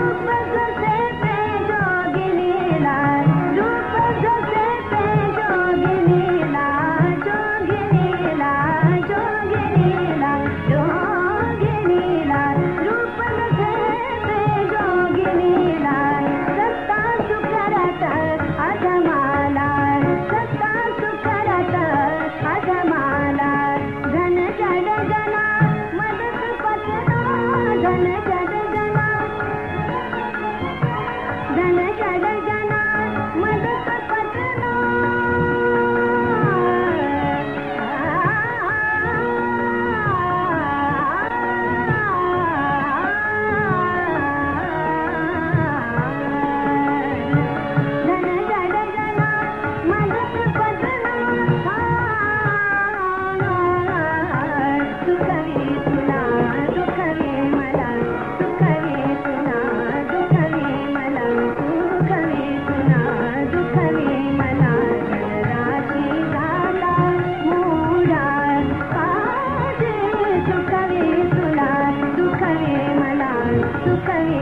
Thank you. सुखवे